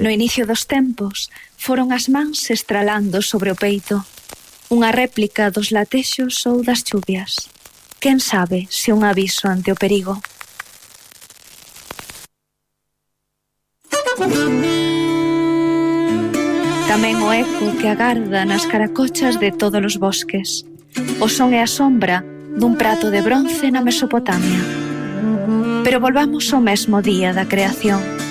No inicio dos tempos, foron as mans estralando sobre o peito, unha réplica dos latexos ou das chuvias. Quen sabe se un aviso ante o perigo. Tamén o eco que agarda nas caracochas de todos os bosques. O son e a sombra dun prato de bronce na Mesopotamia. Pero volvamos ao mesmo día da creación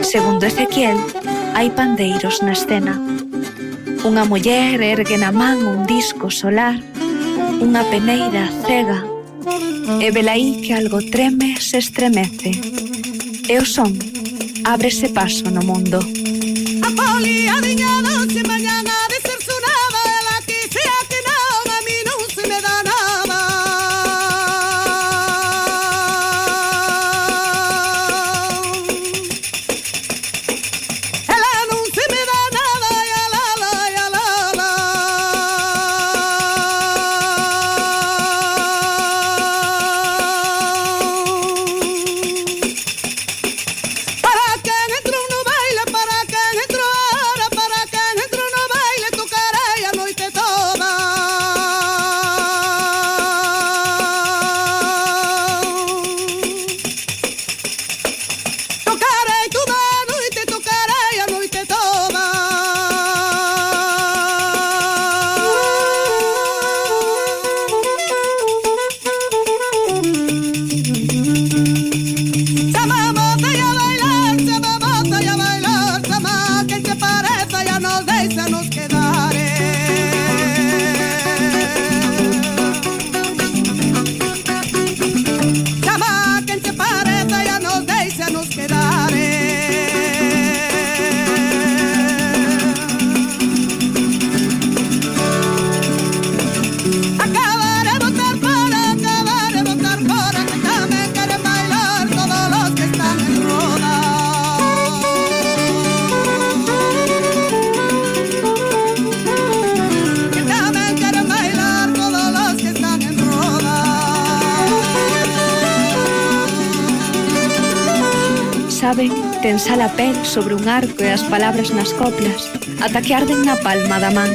Segundo Ezequiel, hai pandeiros na escena. Unha muller ergue na man un disco solar, unha peneira cega, e velaí que algo treme se estremece. E o son ábrese paso no mundo. A poli adiñada tensar a pel sobre un arco e as palabras nas coplas, ata que arden na palma da man.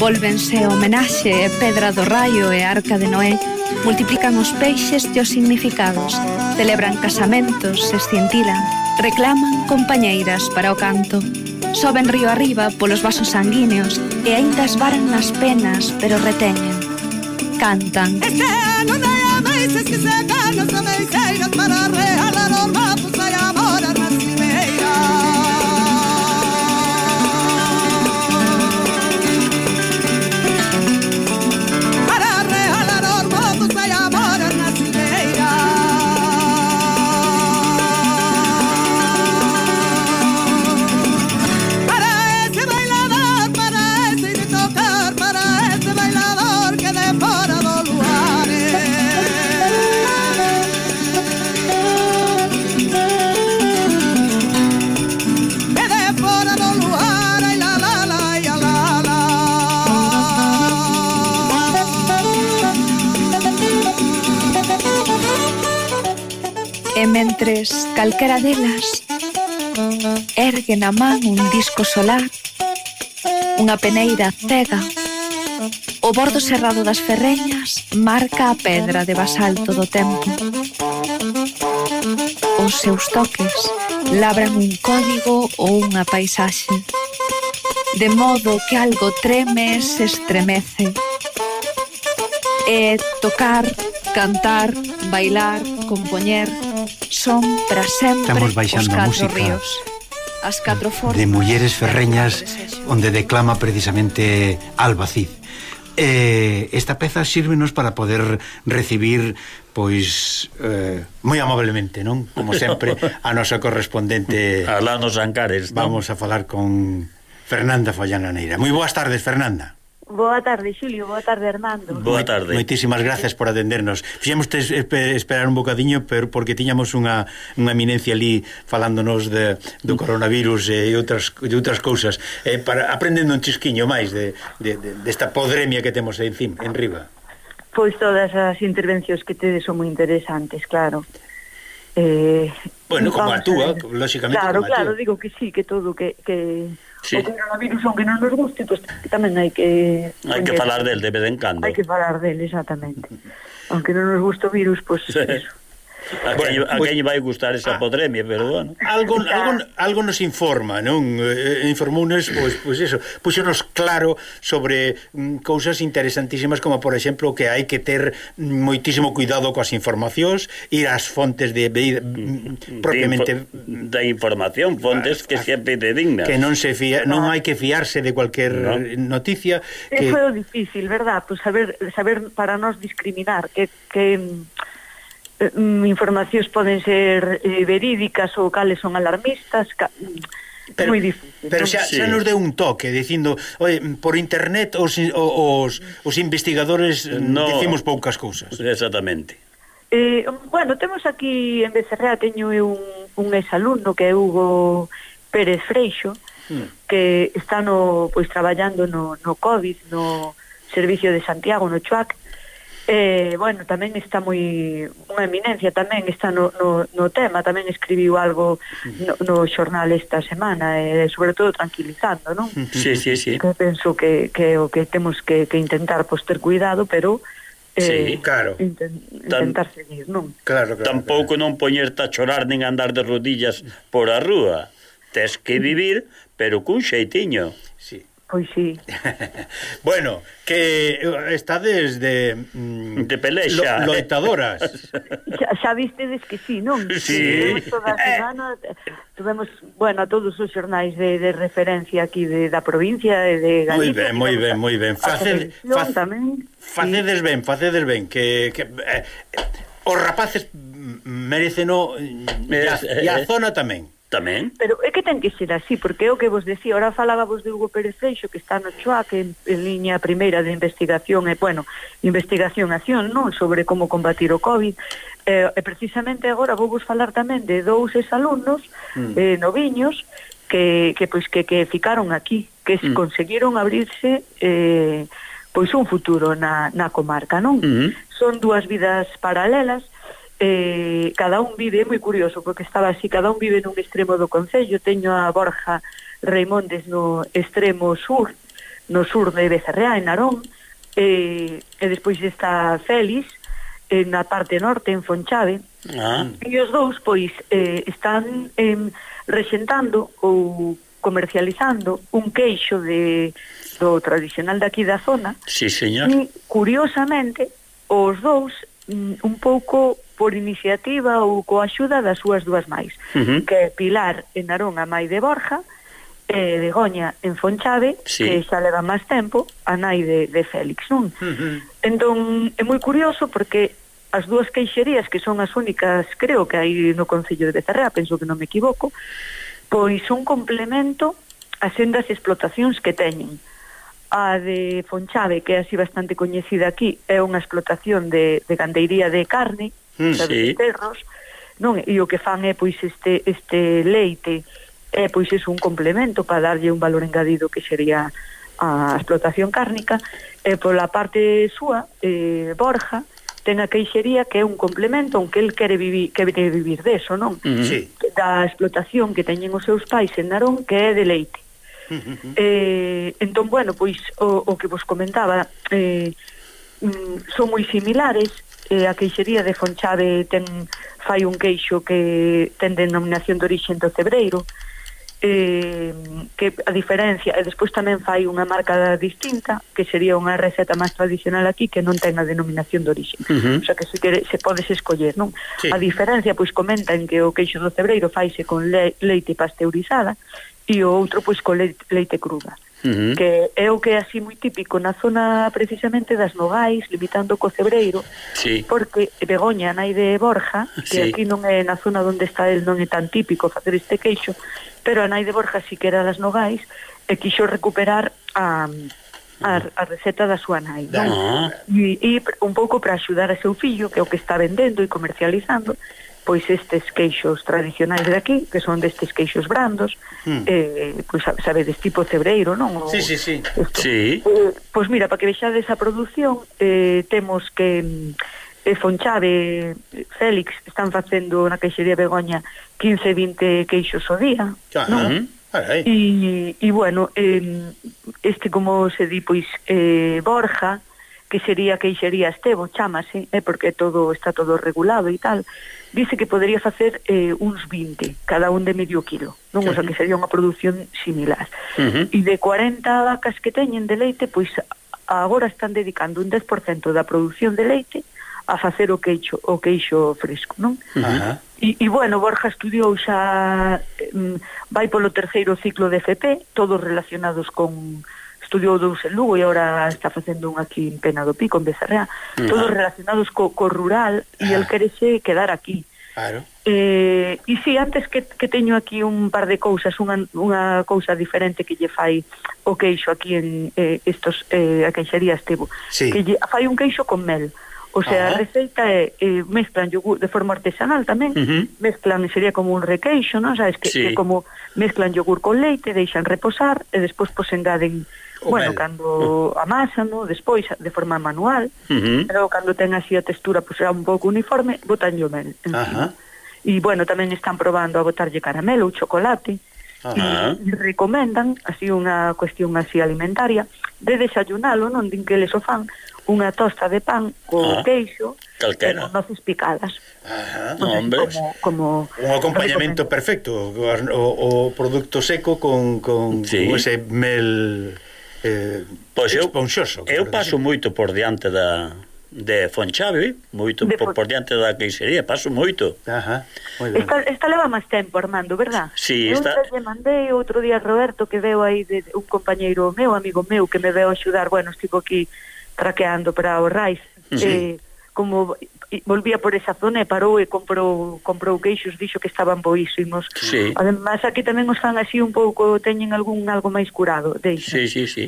Volvense homenaxe e pedra do raio e arca de Noé, multiplican os peixes e os significados, celebran casamentos, se escintilan, reclaman compañeiras para o canto. Soben río arriba polos vasos sanguíneos e aínda esvaran nas penas, pero reteñen. Cantan. Este ano de amais, es que se ganos amais, para realar os Entonces, calquera delas ergue na man un disco solar, unha peneira cega, o bordo cerrado das ferreñas marca a pedra de basalto do tempo. Os seus toques labran un código ou unha paisaxe, de modo que algo treme se estremece. E tocar, cantar, bailar, compoñer, Son para sempre Estamos baixando os música ríos As catro formas de mulleres ferreñas onde declama precisamente Alba Cid. Eh, esta peza sírvenos para poder recibir pois eh, moi amablemente, non? Como sempre a nosa correspondente Alano Sancares. Vamos a falar con Fernanda Follana Neira. Moi boas tardes, Fernanda. Boa tarde, Xulio, boa tarde, Hernando. Boa tarde. Moitísimas gracias por atendernos. Fixemos esperar un bocadiño pero porque tiñamos unha, unha eminencia ali falándonos de, do coronavirus e outras, e outras cousas. Eh, para, aprendendo un chisquiño máis de, de, de, desta podremia que temos en encima, en riba. Pois todas as intervencións que tedes son moi interesantes, claro. Eh, bueno, como a túa, lóxicamente Claro, como a claro, digo que sí, que todo, que... que sí. o coronavirus aunque que non nos guste, pois pues, tamén hai que... Hai que falar del de vez en cando. Hai que falar del, exactamente. Aunque non nos guste o virus, pois pues, sí. eso. A bueno, quen, a quen vai gustar esa a, podremia, pero bueno. Algo, algo, algo nos informa, non? Eh, eh informounos, pois, pois eso, puxonos claro sobre mm, cousas interesantísimas como, por exemplo, que hai que ter mm, moitísimo cuidado coas informacións, ir ás fontes de, de, de mm, mm, propiamente... Da información, fontes que a, sempre te dignas. Que non se fía, non hai que fiarse de cualquier no. noticia. Que... Eso é difícil, verdad? Pues saber, saber para nos discriminar, que... que Eh, mm, informacións poden ser eh, verídicas ou cales son alarmistas, ca... Mm, pero, moi difícil. Pero xa, xa sí. nos deu un toque dicindo, oye, por internet os os, os investigadores mm, no, decimos poucas cousas. Exactamente. Eh, bueno, temos aquí en Becerrea teño un un exalumno que é Hugo Pérez Freixo, hmm. que está no pois traballando no no COVID, no Servicio de Santiago, no Chuac. Eh, bueno, tamén está moi unha eminencia, tamén está no, no, no tema, tamén escribiu algo no, no xornal esta semana, e eh, sobre todo tranquilizando, non? Sí, sí, sí. Que penso que, que o que temos que, que intentar pois, ter cuidado, pero eh, sí, claro. Inten, intentar Tan, seguir, non? Claro, claro, Tampouco claro. non poñerte a chorar nin andar de rodillas por a rúa. Tes que vivir, pero cun xeitiño. Sí. Pois sí. bueno, que eh, estades de... Mm, de pelexa. Lo, loitadoras. xa, xa vistedes que sí, non? Sí. Tuvemos toda a semana, tuvemos, bueno, a todos os xornais de, de referencia aquí de, da provincia e de Galicia. Moi ben, moi ben, moi ben. Faced, fac, tamén, facedes sí. ben, facedes ben, que... que eh, os rapaces merecen o... E a, e a zona tamén. Tamén. Pero é que ten que ser así, porque é o que vos decía, ahora falábamos de Hugo Pérez Freixo, que está no CHOA, en, en liña primeira de investigación, e, bueno, investigación-acción, non? Sobre como combatir o COVID. Eh, e precisamente agora vou vos falar tamén de dous exalumnos mm. eh, noviños que, que, pois, que, que ficaron aquí, que mm. conseguiron abrirse eh, pois un futuro na, na comarca, non? Mm. Son dúas vidas paralelas, eh, cada un vive, é moi curioso, porque estaba así, cada un vive nun extremo do Concello, teño a Borja Reimondes no extremo sur, no sur de Becerreá, en Narón, eh, e despois está Félix, eh, na parte norte, en Fonchave, ah. e os dous, pois, eh, están eh, rexentando ou comercializando un queixo de do tradicional daqui da zona. Sí, señor. E, curiosamente, os dous mm, un pouco por iniciativa ou coa axuda das súas dúas máis, uh -huh. que Pilar en Narón a Mai de Borja, eh, de Goña en Fonchave, sí. que xa leva máis tempo, a nai de, de Félix, non? Uh -huh. Entón, é moi curioso porque as dúas queixerías, que son as únicas, creo que hai no Concello de Becerrea, penso que non me equivoco, pois un complemento a sendas explotacións que teñen. A de Fonchave, que é así bastante coñecida aquí, é unha explotación de, de gandeiría de carne, mm, sí. terros, non? E o que fan é pois este este leite é pois é un complemento para darlle un valor engadido que sería a explotación cárnica e pola parte súa eh, Borja ten a queixería que é un complemento aunque el quere vivir que quere vivir deso, non? Mm sí. Da explotación que teñen os seus pais en Narón que é de leite. Mm-hmm. Eh, entón, bueno, pois o, o que vos comentaba eh, mm, son moi similares eh, a queixería de Fonchave ten fai un queixo que ten denominación de orixen do Cebreiro eh, que a diferencia e despois tamén fai unha marca distinta que sería unha receta máis tradicional aquí que non ten a denominación de orixe uh -huh. o sea que se, quere, se podes escoller non? Sí. a diferencia pois comentan que o queixo do cebreiro faise con le leite pasteurizada e o outro pois con leite, leite cruda uh que é o que é así moi típico na zona precisamente das Nogais, limitando co Cebreiro, sí. porque Begoña, nai de Borja, que sí. aquí non é na zona onde está el non é tan típico facer este queixo, pero a nai de Borja si que era das Nogais, e quixo recuperar a a, a receta da súa nai non? Ah. E, e un pouco para axudar a seu fillo que é o que está vendendo e comercializando pois estes queixos tradicionais de aquí, que son destes queixos brandos, hmm. eh, pois sabedes tipo cebreiro, non? O, sí, sí, sí. Esto. sí. Eh, pois mira, para que vexades a produción, eh, temos que eh, Fonchave, Félix, están facendo na queixería Begoña 15, 20 queixos o día, ah, non? Eh, e, e bueno, eh, este como se di, pois, eh, Borja, que sería Queixería Estevo, chamase, eh, porque todo está todo regulado e tal, dice que podería facer eh, uns 20, cada un de medio kilo, non? Uh. O sea, que sería unha produción similar. Uh -huh. E de 40 vacas que teñen de leite, pois agora están dedicando un 10% da produción de leite a facer o queixo, o queixo fresco, non? Uh -huh. E, e bueno, Borja estudiou xa mm, vai polo terceiro ciclo de FP, todos relacionados con estudiou dous en Lugo e agora está facendo un aquí en Pena do Pico, en Becerrea, uh -huh. todos relacionados co, co rural e el ah. querexe quedar aquí. Claro. Eh, e si, sí, antes que, que teño aquí un par de cousas, unha, unha cousa diferente que lle fai o queixo aquí en eh, estos, eh, a queixería Estevo, sí. que lle, fai un queixo con mel. O sea, Ajá. a receita é eh, mezclan yogur de forma artesanal tamén, uh -huh. mezclan, sería como un requeixo, non? Sabes que, sí. que como mezclan yogur con leite, deixan reposar e despois pois engaden O bueno, mel. cando mm. amasano, despois de forma manual, uh -huh. pero cando ten así a textura pois, pues, un pouco uniforme, botan o mel encima. E bueno, tamén están probando a botarlle caramelo ou chocolate. Ajá. E, recomendan, así unha cuestión así alimentaria, de desayunalo, non din que les o fan, unha tosta de pan co ah, queixo calquera. e con noces picadas. Ajá, hombre. Como, como un acompañamento perfecto, o, o, o produto seco con, con, sí. con ese mel eh, pois eu, exponxoso. Eu paso decir. moito por diante da de Fonchave, moito de por, por diante da queixería, paso moito. Ajá, esta, esta leva máis tempo, Armando, verdad? Sí, eu esta... Eu mandei outro día a Roberto que veo aí de un compañeiro meu, amigo meu, que me veo axudar, bueno, estivo aquí traqueando para o RAIS, sí. eh, como volvía por esa zona e parou e comprou comprou queixos, dixo que estaban boísimos. Sí. Ademais aquí tamén os fan así un pouco, teñen algún algo máis curado, deixa. Sí, sí, sí.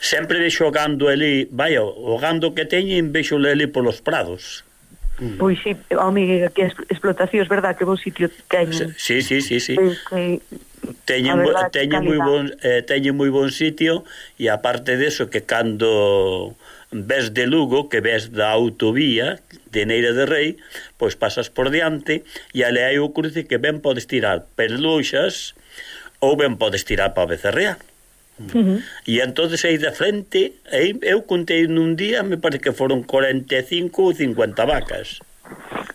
Sempre deixo o gando ali, vai, o gando que teñen veixo ali polos prados. Mm. Pois sí, home, que explotacións, verdad, que bo sitio teñen. Sí, sí, sí, sí. Que, que teñen verdad, teñen moi bon eh, teñen moi bon sitio e aparte deso que cando ves de Lugo, que ves da autovía de Neira de Rei, pois pasas por diante e ale hai o cruce que ben podes tirar perluxas ou ben podes tirar para Becerrea. Uh -huh. E entonces aí de frente, aí eu contei nun día, me parece que foron 45 ou 50 vacas.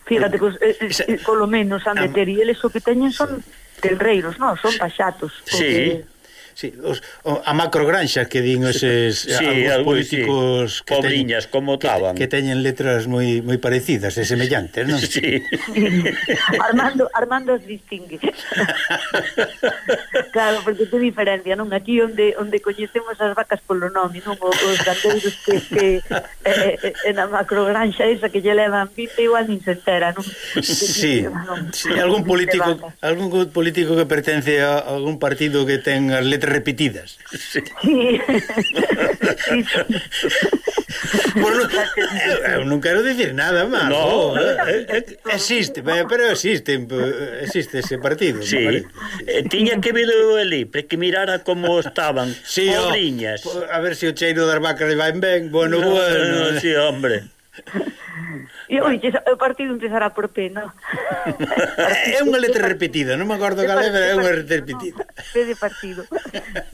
Fíjate, pues, eh, eh, eh, polo menos han de ter, e eles o que teñen son telreiros, non? Son paxatos. Porque... Sí sí, os, o, a macrogranxa que din eses sí, algúns políticos sí. que Pobriñas, teñen, como estaban Que, que teñen letras moi moi parecidas e semellantes, non? Sí. Armando Armando os distingue. claro, porque te diferencia, non? Aquí onde onde coñecemos as vacas polo nome, non? Os gandeiros que, que eh, eh, a macrogranxa esa que lle levan 20 igual nin se entera, non? Sí. non, sí, algún político algún político que pertence a algún partido que ten as letras repetidas. Sí. sí. sí, sí. Eu, eu non quero dicir nada máis. No, oh, eh, eh, no, eh, existe, eh, pero existe, existe ese partido. Sí. Eh, tiña que ver o ali, para que mirara como estaban. Sí, Pobriñas. Oh, a ver se si o cheiro das vacas vai ben. Bueno, no, bueno. No, sí, hombre. E oi, o partido empezará por P, non? é unha letra repetida, non me acordo cal é, pero é unha letra repetida. P de partido.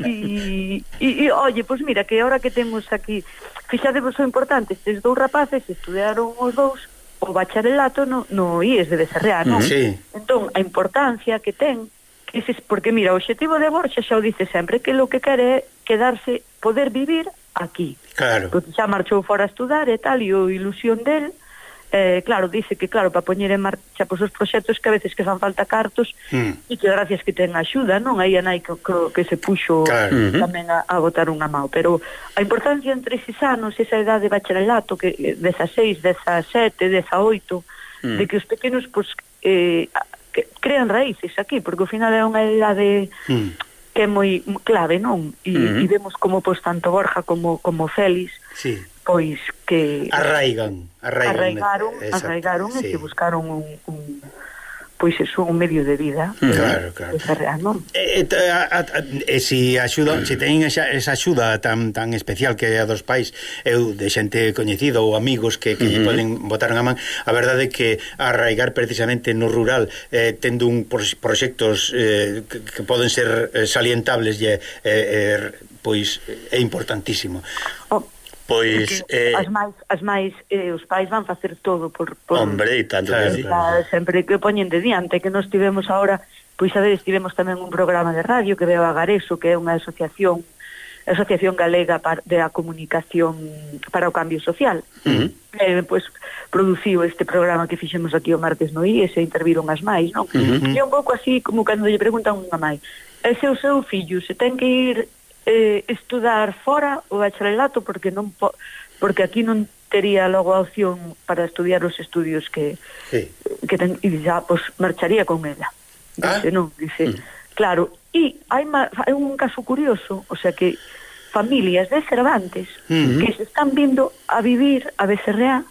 E, e, oye, pois pues mira, que ahora que temos aquí, fixade vos o importante, estes dous rapaces estudiaron os dous o bacharelato no, no IES de Becerrea, non? Sí. Entón, a importancia que ten, que ese, porque mira, o objetivo de Borxa xa o dice sempre, que lo que quere é quedarse, poder vivir aquí. Claro. Porque xa marchou fora a estudar e tal, e o ilusión del, eh, claro, dice que claro, para poñer en marcha pois, os proxectos que a veces que fan falta cartos mm. e que gracias que ten axuda, non? Aí a nai que, que, que se puxo claro. tamén a, a botar unha mão, pero a importancia entre eses anos, esa edade de bacharelato que 16, 17, 18, mm. de que os pequenos pois eh, que crean raíces aquí, porque ao final é unha edade mm que é moi clave, non? E, uh -huh. e vemos como pois tanto Borja como como Félix sí. pois que arraigan, arraigan arraigaron, Exacto, arraigaron sí. e que buscaron un, un pois é un medio de vida. Claro, claro. Esa, non? E, a, a, e si axuda, mm. se ten esa, esa axuda tan tan especial que a dos pais, eu de xente coñecida ou amigos que que uh -huh. poden botar unha man, a verdade é que arraigar precisamente no rural eh, tendo un proxectos eh, que, que poden ser eh, salientables e eh, eh, pois é importantísimo. Oh, Pois eh, as máis as máis eh, os pais van facer todo por por Hombre, e tanto claro, que claro. sempre que poñen de diante que nós tivemos ahora, pois a ver, tivemos tamén un programa de radio que veo a Gareso, que é unha asociación Asociación Galega de a Comunicación para o Cambio Social. Uh -huh. eh, pois produciu este programa que fixemos aquí o martes no IES e interviron as máis, non? Uh -huh. E un pouco así como cando lle preguntan unha mãe, e se o seu fillo se ten que ir eh, estudar fora o bacharelato porque non po porque aquí non tería logo a opción para estudiar os estudios que sí. que ten, e xa pois pues, marcharía con ela. Ah. Dice, ah? non, dice, mm. claro, e hai, ma, hai un caso curioso, o sea que familias de Cervantes mm -hmm. que se están vindo a vivir a Becerreá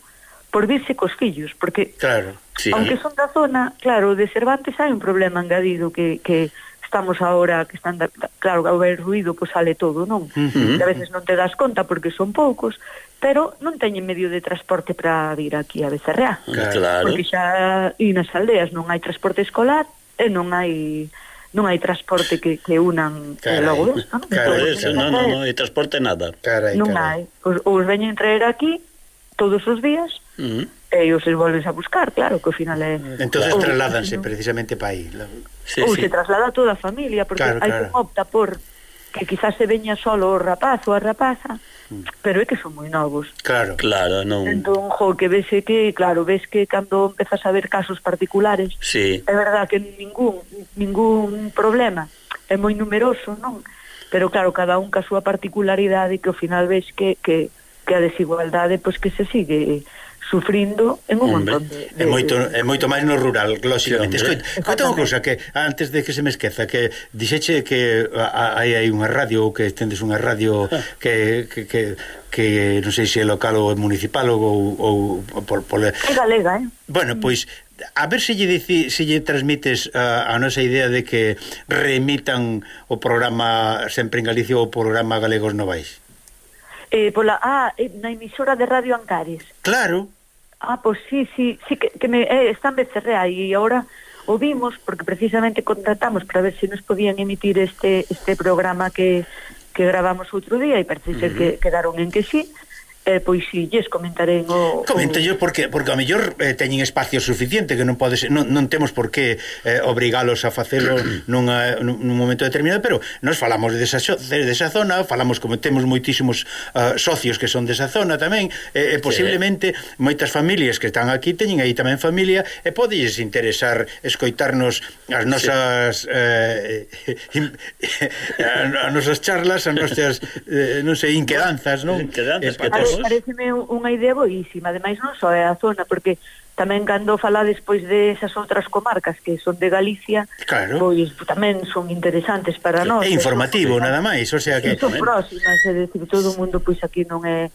por virse cos fillos, porque claro, sí. aunque son da zona, claro, de Cervantes hai un problema engadido que que estamos ahora que están claro que ao ver ruido pois sale todo, non? Uh -huh. Que a veces non te das conta porque son poucos, pero non teñen medio de transporte para vir aquí a Becerreá. Claro. Porque xa e nas aldeas non hai transporte escolar e non hai non hai transporte que, que unan carai, eh, logo desta, non? Carai, entón, non, non, non hai transporte nada. Carai, non carai. hai. Os, os veñen traer aquí todos os días, uh -huh e os volves a buscar, claro, que ao final é... Entonces ou, trasladanse no? precisamente para aí. Sí, ou sí. se traslada toda a familia, porque claro, hai claro. quen opta por que quizás se veña solo o rapaz ou a rapaza, mm. pero é que son moi novos. Claro, claro, non. Entón, jo, que vese que, claro, ves que cando empezas a ver casos particulares, sí. é verdad que ningún ningún problema, é moi numeroso, non? Pero claro, cada un ca súa particularidade que ao final ves que que que a desigualdade pois que se sigue sufrindo en un Hombre, montón de, de... É moito, é moito máis no rural, lógicamente. Sí, Escoita, unha cousa que antes de que se me esqueza, que dixeche que hai hai unha radio ou que tendes unha radio ah. que, que, que que non sei se é local ou municipal ou, ou por, por... É galega, eh? Bueno, pois a ver se lle, dici, se lle transmites a, a nosa idea de que remitan o programa sempre en Galicia ou o programa Galegos Novais. Eh, pola, ah, eh, na emisora de Radio Ancares. Claro. Ah, pois sí, sí, sí que, que me, eh, está en Becerrea e agora o vimos porque precisamente contratamos para ver se si nos podían emitir este este programa que que gravamos outro día e parece ser uh -huh. que quedaron en que sí eh, pois si lles comentaré o, o... Comentello porque porque a mellor eh, teñen espacio suficiente que non pode ser, non, non temos por que eh, obrigalos a facelo nunha, nun momento determinado, pero nos falamos desa de desa zona, falamos como temos moitísimos uh, socios que son desa zona tamén, eh, e posiblemente sí. moitas familias que están aquí teñen aí tamén familia e podelles interesar escoitarnos as nosas sí. eh, eh a, a nosas charlas, as nosas eh, non sei, inquedanzas, non? Inquedanzas, eh, que Pois. pareceme unha idea boísima, ademais non só é a zona, porque tamén cando fala despois de esas outras comarcas que son de Galicia, claro. pois tamén son interesantes para nós. É informativo, nada máis, o sea que... Son próximas, é dicir, todo o mundo pois aquí non é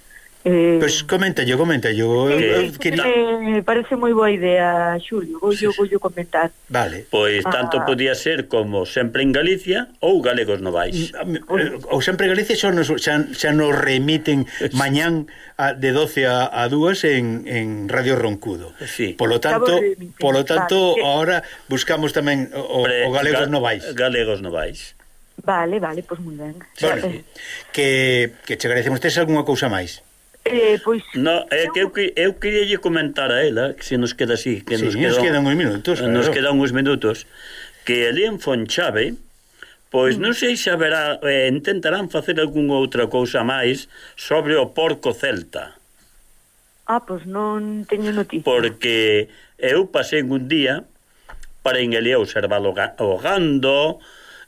Eh, pois pues yo, comenta Eh, eu, eu quería... eh, parece moi boa idea, Xulio, vou sí, voullo comentar. Vale. Pois ah. tanto podía ser como sempre en Galicia ou Galegos Novais. Mm, eh, ou sempre en Galicia xa nos, xa, xa nos remiten mañán a, de 12 a, a 2 en, en Radio Roncudo. Sí. Polo tanto, polo tanto vale. ahora buscamos tamén o, Pre, o Galegos Ga Novais. Galegos Novais. Vale, vale, pois pues moi ben. Bueno, vale. que, que che agradecemos. Tes algunha cousa máis? Eh, pois... No, é que eu, eu queria lle comentar a ela, que se nos queda así, que sí, nos, quedan, nos quedan uns minutos. Claro. Nos quedan uns minutos, que ali en Fonchave, pois mm. non sei se haberá, eh, intentarán facer algunha outra cousa máis sobre o porco celta. Ah, pois non teño noticia. Porque eu pasei un día para en ali a observar o gando,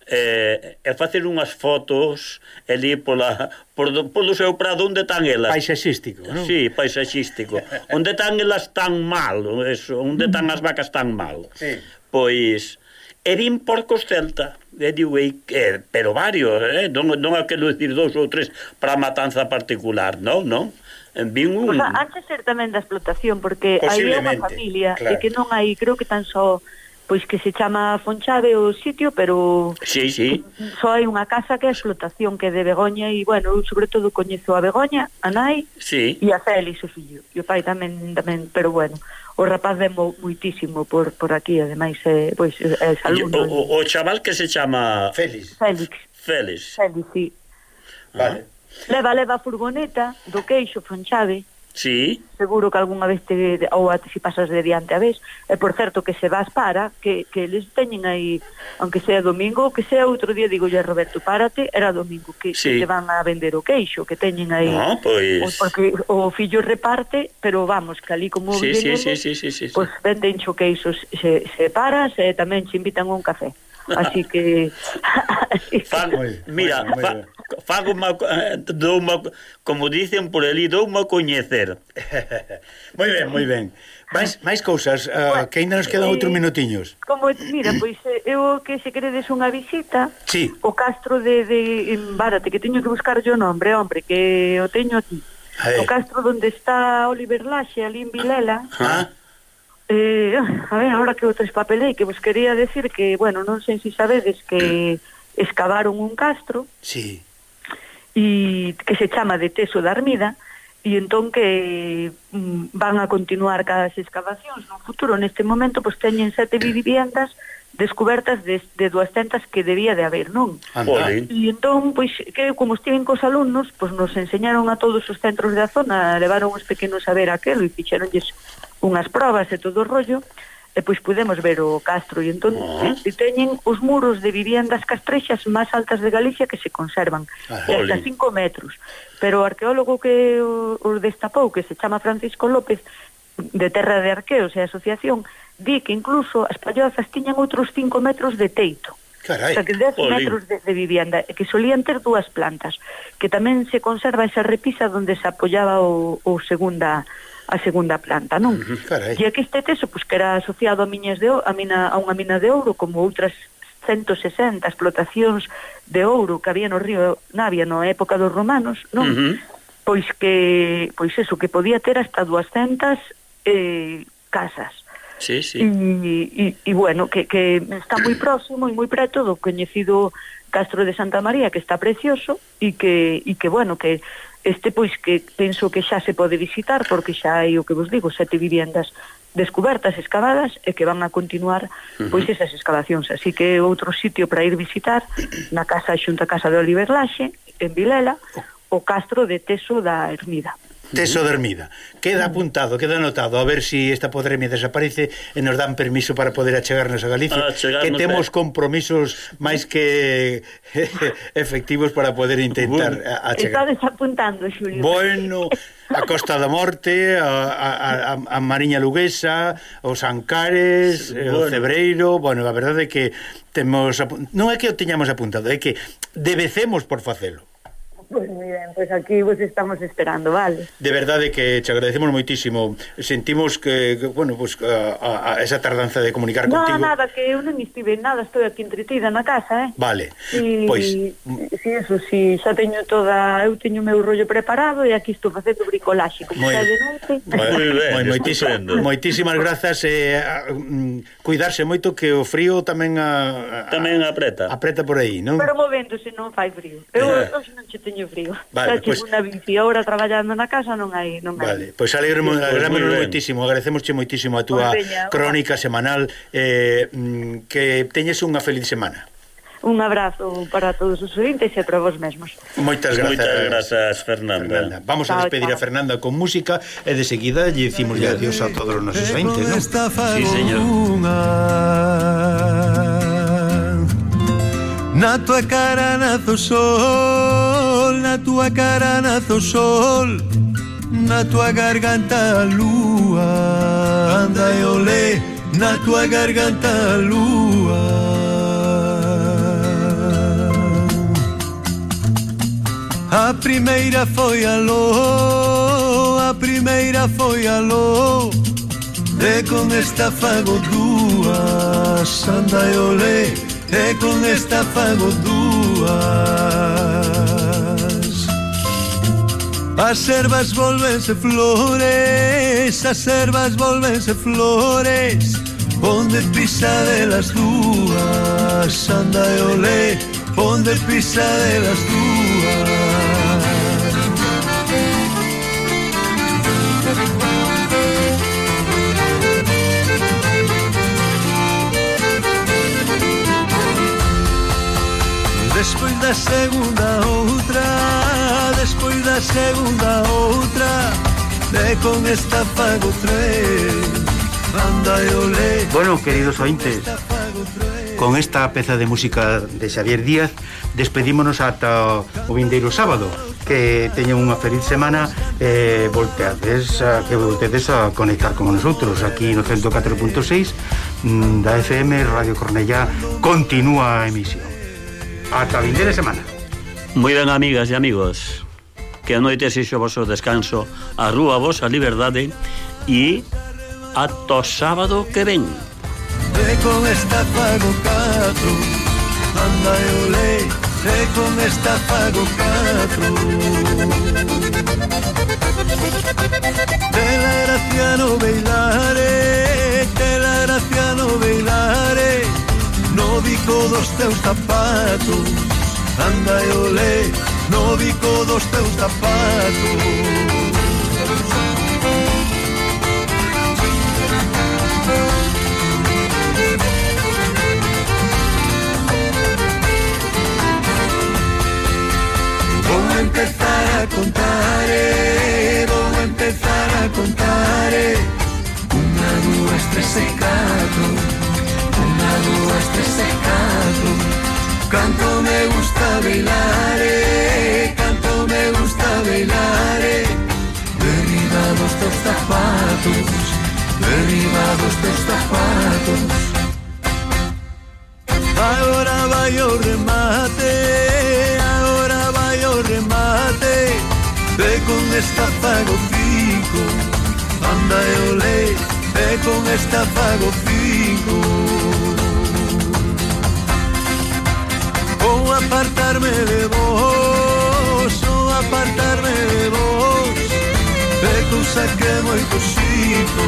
eh, e facer unhas fotos ali pola, por, polo seu prado onde están elas. Paisaxístico, non? Sí, paisaxístico. onde están elas tan mal, eso, onde están as vacas tan mal. Sí. Pois, e vin porcos celta e digo, e, eh, pero varios, eh? non, non é que dicir dous ou tres para matanza particular, non, non? Eh, vin un... O sea, antes ser tamén da explotación, porque hai unha familia claro. e que non hai, creo que tan só... So pois que se chama Fonchave o sitio, pero sí, sí. só hai unha casa que é a explotación que é de Begoña e, bueno, eu sobre todo coñezo a Begoña, a nai sí. e a Félix, o fillo. E o pai tamén, tamén pero bueno, o rapaz ven moitísimo por, por aquí, ademais, eh, pois, eh, é, pois, é alumno. O, o, o chaval que se chama... Félix. Félix. Félix. Félix, sí. Vale. Leva, leva a furgoneta do queixo Fonchave, Sí. Seguro que algunha vez te, ou a, si pasas de diante a vez. E por certo que se vas para, que, que eles teñen aí, aunque sea domingo, que sea outro día, digo, a Roberto, párate, era domingo, que, sí. que te van a vender o queixo, que teñen aí. No, pois... o, Porque o fillo reparte, pero vamos, que ali como sí, veneno, sí, sí, sí, sí, sí, sí. pois pues venden xo queixos, se, se paras e tamén te invitan a un café. Así que... fan, moi, mira, moi, fa, fago ma, eh, dou como dicen por ali, dou coñecer. moi ben, moi ben. Mais, máis cousas, uh, que ainda nos quedan eh, outros minutiños. Como, mira, pois eh, eu que se queredes unha visita, sí. o castro de, de Bárate, que teño que buscar yo nombre, hombre, que o teño aquí. O castro onde está Oliver Laxe, ali en Vilela. Ah. Eh, a ver, ahora que o papelei que vos quería decir que, bueno, non sei se sabedes que excavaron un castro sí. e que se chama de Teso da Armida e entón que mm, van a continuar cada excavacións no futuro. Neste momento, pois, teñen sete viviendas descubertas de, de 200 que debía de haber, non? Pois e entón, pois, que como estiven cos alumnos, pois nos enseñaron a todos os centros da zona, levaron os pequenos a ver aquelo e fixeronlles unhas probas e todo o rollo, e pois pudemos ver o castro. E entón oh. eh, teñen os muros de viviendas castrexas máis altas de Galicia que se conservan ah, de hasta 5 metros. Pero o arqueólogo que os destapou que se chama Francisco López de Terra de Arqueos e Asociación di que incluso as pallozas tiñan outros 5 metros de teito. Carai, o sea, que 10 olín. metros de, de vivienda que solían ter dúas plantas que tamén se conserva esa repisa onde se apoyaba o, o segunda a segunda planta, non? Uh -huh, carai. e aquí este teso, pois, que era asociado a miñas de a, mina, a unha mina de ouro como outras 160 explotacións de ouro que había no río Navia na época dos romanos, non? Uh -huh. Pois que pois eso que podía ter hasta 200 eh, casas. Sí, sí. E, e, e bueno, que, que está moi próximo e moi preto do coñecido Castro de Santa María, que está precioso e que, e que bueno, que este pois que penso que xa se pode visitar porque xa hai o que vos digo, sete viviendas descubertas, excavadas e que van a continuar pois esas excavacións. Así que outro sitio para ir visitar na casa xunta casa de Oliver Laxe en Vilela, oh. o castro de Teso da Ermida. Teso dormida. Queda apuntado, queda anotado, a ver si esta podremia desaparece e nos dan permiso para poder achegarnos a Galicia, a que temos eh. compromisos máis que efectivos para poder intentar achegar. Estades apuntando, Xulio. Bueno, a Costa da Morte, a, a, a, a Mariña Luguesa, os Ancares, bueno. o Cebreiro, bueno, a verdade é que temos non é que o teñamos apuntado, é que debecemos por facelo. Pois pues muy ben, pois pues aquí vos estamos esperando, vale. De verdade que te agradecemos moitísimo. Sentimos que, que bueno, pues, a, a esa tardanza de comunicar no, contigo. No, nada, que eu non estive nada, estou aquí entretida na casa, eh? Vale, pois... Pues... Si, eso, si, xa teño toda... Eu teño o meu rollo preparado e aquí estou facendo bricolaxe, como moi, xa de noite. Moi, moi, moitísimo, moitísimas grazas e eh, a, mm, cuidarse moito que o frío tamén a, a, tamén apreta. Apreta por aí, non? Pero movéndose non fai frío. Eu, eh. eu non che teño teño frío. Vale, Xa pois- pues... unha 20 horas traballando na casa non hai, non hai. Vale, pois pues alegremos, pues alegremos moitísimo, agradecemosche moitísimo a túa pues veña, crónica bueno. semanal eh, mm, que teñes unha feliz semana. Un abrazo para todos os ointes e para vos mesmos. Moitas grazas. Moitas grazas, Fernanda. Fernanda. Vamos chao, a despedir chao. a Fernanda con música e de seguida lle dicimos adiós a todos os nosos ointes, non? Sí, señor. Na tua cara nace o sol, na tua cara nace o sol, na tua garganta a lúa, anda e olé, na tua garganta a lúa. A primeira foi a a primeira foi a ló, de con esta fago dúas, anda e olé, e con esta fago dúas As ervas volvense flores As ervas volvense flores Onde pisa de las dúas Anda e olé Onde pisa de las dúas da segunda outra. Despois da segunda outra. De con esta pago tres Anda e olé Bueno, queridos ointes Con esta peza de música de Xavier Díaz Despedímonos ata o vindeiro sábado Que teñen unha feliz semana eh, volteades a, Que volteades a conectar con nosotros. Aquí no 104.6 mm, Da FM Radio Cornellá Continúa a emisión. Ata vindere semana. Moi ben, amigas e amigos. Que a noite sexo vosso descanso, a rúa vosa liberdade e ato sábado que ven. E con esta pago catro, anda e olé, e con esta pago catro. Dela era piano bailare, dos teus zapatos. Anda e olé no bico dos teus zapatos. Vou empezar a contar, eh, vou empezar a contar eh, Unha, dúas, tres e catro este secado. Canto me gusta bailar, eh, canto me gusta bailar eh. Derribados teus zapatos, derribados teus zapatos. Agora vai o remate, agora vai o remate Ve con esta fago fico, anda e olé, ve con esta fago fico o apartarme de vos, o apartarme de vos. É cousa que moito xito,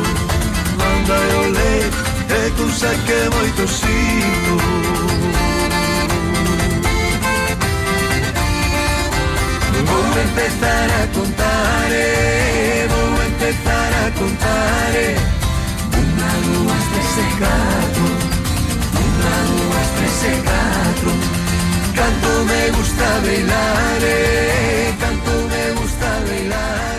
manda e olé, é cousa que moito xito. Vou empezar a contar, eh, vou empezar a contar eh. Unha, dúas, tres e catro Unha, dúas, tres e catro tanto me gusta bailar, eh, tanto me gusta bailar.